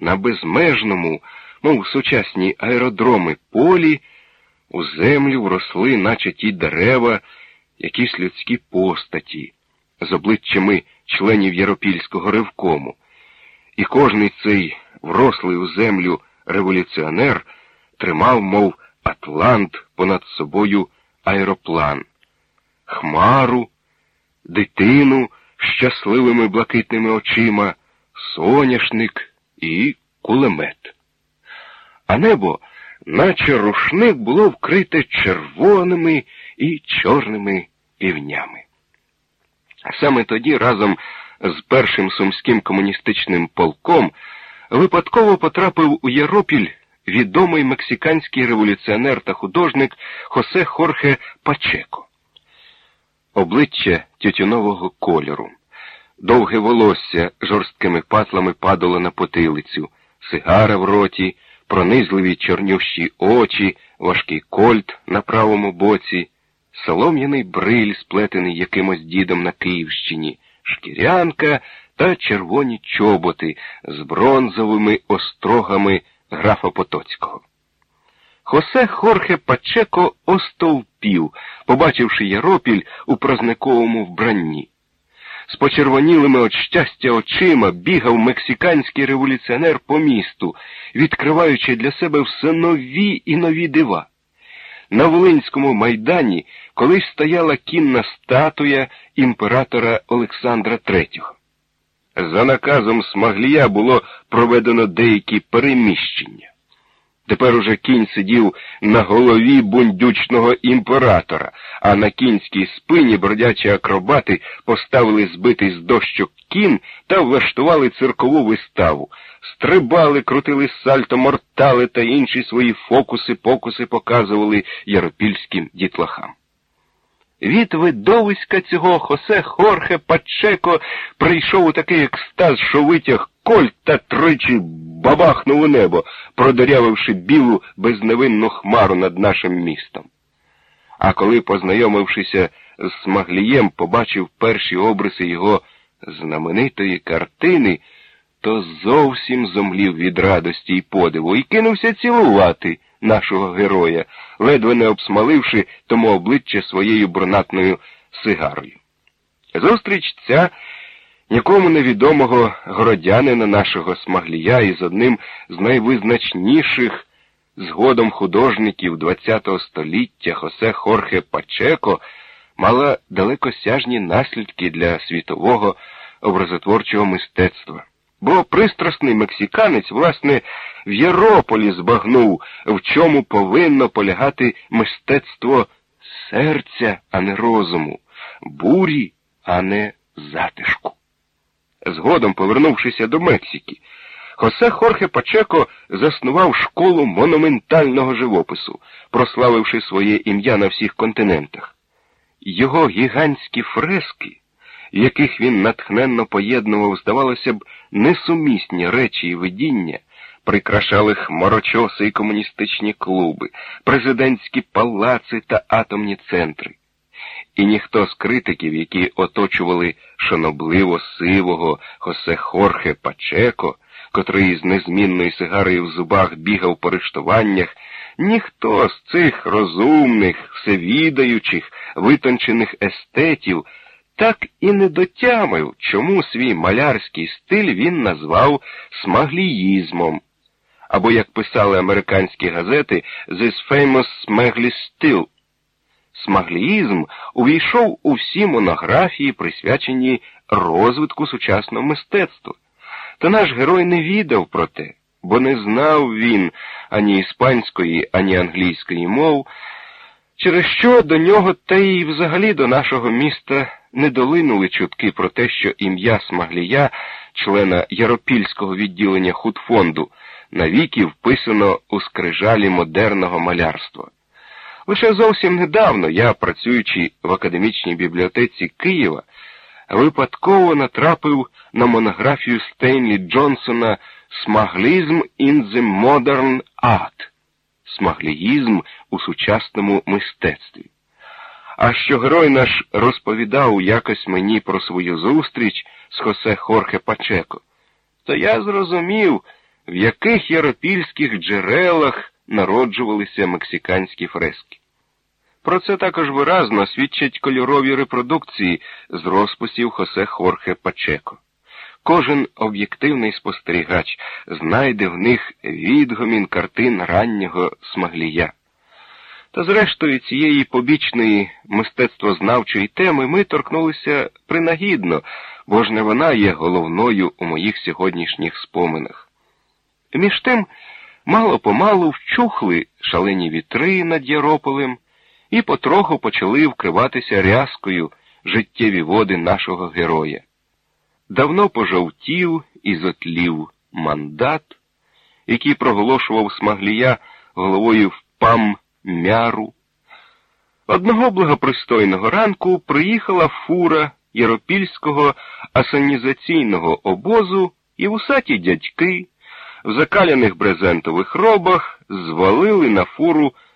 на безмежному, мов сучасні аеродроми полі, у землю вросли, наче ті дерева, якісь людські постаті, з обличчями членів Яропільського ревкому. І кожний цей врослий у землю революціонер тримав, мов Атлант понад собою аероплан, хмару, дитину з щасливими блакитними очима, соняшник і кулемет. А небо, наче рушник, було вкрите червоними і чорними півнями. Саме тоді разом з першим сумським комуністичним полком випадково потрапив у Єропіль відомий мексиканський революціонер та художник Хосе Хорхе Пачеко. Обличчя тютюнового кольору, довге волосся жорсткими патлами падало на потилицю, сигара в роті, пронизливі чорнющі очі, важкий кольт на правому боці, солом'яний бриль, сплетений якимось дідом на Київщині, шкірянка та червоні чоботи з бронзовими острогами графа Потоцького. Хосе Хорхе Пачеко остовпів, побачивши Яропіль у празниковому вбранні. З почервонілими від щастя очима бігав мексиканський революціонер по місту, відкриваючи для себе все нові і нові дива. На Волинському майдані колись стояла кінна статуя імператора Олександра III. За наказом Смаглія було проведено деякі переміщення. Тепер уже кінь сидів на голові бундючного імператора, а на кінській спині бродячі акробати поставили збитий з дощок кін та влаштували циркову виставу, стрибали, крутили сальто, мортали та інші свої фокуси-покуси показували яропільським дітлахам. Від видовиська цього Хосе Хорхе Пачеко прийшов у такий екстаз, що витяг кольт та тричі бабахнув у небо, продорявивши білу безневинну хмару над нашим містом. А коли, познайомившися з Смаглієм, побачив перші обриси його знаменитої картини, то зовсім зомлів від радості й подиву і кинувся цілувати нашого героя, ледве не обсмаливши тому обличчя своєю брунатною сигарою. Зустріч ця нікому невідомого городянина нашого смаглія із одним з найвизначніших згодом художників ХХ століття Хосе Хорхе Пачеко мала далекосяжні наслідки для світового образотворчого мистецтва. Бо пристрасний мексиканець, власне, в Єрополі збагнув, в чому повинно полягати мистецтво серця, а не розуму, бурі, а не затишку. Згодом, повернувшися до Мексики, Хосе Хорхе Пачеко заснував школу монументального живопису, прославивши своє ім'я на всіх континентах. Його гігантські фрески яких він натхненно поєднував, здавалося б, несумісні речі і видіння, прикрашали хмарочоси і комуністичні клуби, президентські палаци та атомні центри. І ніхто з критиків, які оточували шанобливо сивого Хосе Хорхе Пачеко, котрий з незмінною сигарою в зубах бігав по рештуваннях, ніхто з цих розумних, всевідаючих, витончених естетів так і не дотямив, чому свій малярський стиль він назвав смагліїзмом. Або, як писали американські газети, «This famous Smegly Still». Смагліїзм увійшов у всі монографії, присвячені розвитку сучасного мистецтва. Та наш герой не відав про те, бо не знав він ані іспанської, ані англійської мов, через що до нього та й взагалі до нашого міста не долинули чутки про те, що ім'я Смаглія, члена Яропільського відділення худфонду, навіки вписано у скрижалі модерного малярства. Лише зовсім недавно я, працюючи в академічній бібліотеці Києва, випадково натрапив на монографію Стейнлі Джонсона Смаглізм in the Modern Art смагліїзм у сучасному мистецтві. А що герой наш розповідав якось мені про свою зустріч з Хосе Хорхе Пачеко, то я зрозумів, в яких яропільських джерелах народжувалися мексиканські фрески. Про це також виразно свідчать кольорові репродукції з розписів Хосе Хорхе Пачеко. Кожен об'єктивний спостерігач знайде в них відгомін картин раннього смаглія. Та зрештою цієї побічної мистецтвознавчої теми ми торкнулися принагідно, бо ж не вона є головною у моїх сьогоднішніх споминах. Між тим, мало помалу вчухли шалені вітри над Ярополем і потроху почали вкриватися рязкою життєві води нашого героя. Давно пожовтів і зотлів мандат, який проголошував смаглія головою в пам мяру. Одного благопристойного ранку приїхала фура Єропільського асанізаційного обозу і вусаті дядьки в закаляних брезентових робах звалили на фуру